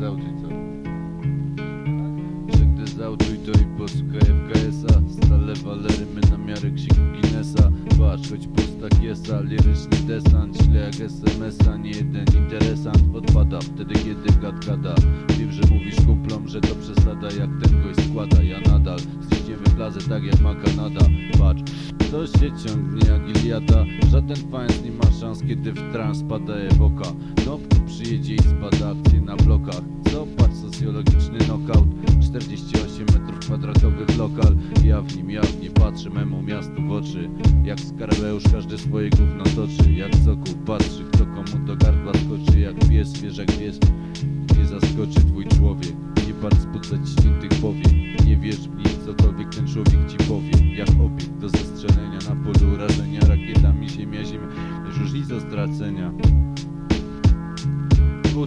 zauczyj co? Żegdy zauczyj to i posłuchaj FKS-a Stale walerymy na miarę krzyku Guinnessa. Patrz, choć pusta kiesa, liryczny desant Śle jak SMS-a, nie jeden interes Wtedy kiedy gad gada Wiem, że mówisz kumplom, że to przesada Jak ten gość składa, ja nadal Ściśniemy plazę tak jak ma Kanada. Patrz, to się ciągnie jak Iliada. Żaden fans nie ma szans, kiedy w trans pada ewoka Dom tu przyjedzie i spada akcje na blokach. Zobacz, socjologiczny knockout. 48 metrów kwadratowych lokal. Ja w nim jawnie patrzę memu miastu w oczy. Jak skarabeusz każdy swoje gówno toczy. Jak soku patrzy kto komu do gardła skoczy. Jak pies wiesz jak wiesz Nie zaskoczy twój człowiek. Nie patrz spod zaciśniętych powiek Nie wierz w nic cokolwiek ten człowiek ci powie. Jak obiekt do zestrzelenia na polu urażenia Rakietami ziemia ziemia. Już nic do stracenia. Był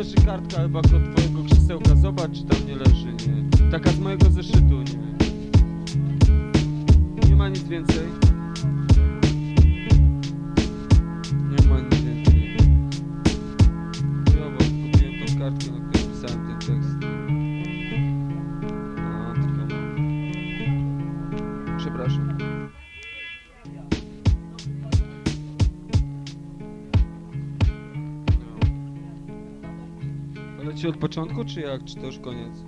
leży kartka chyba kod twojego krzesełka. Zobacz, czy tam nie leży, nie? Taka z mojego zeszytu, nie? Nie ma nic więcej. Nie ma nic więcej. Ja bo kupiłem tą kartkę, na której pisałem ten tekst. Tylko... Przepraszam. Leci od początku, czy jak? Czy to już koniec?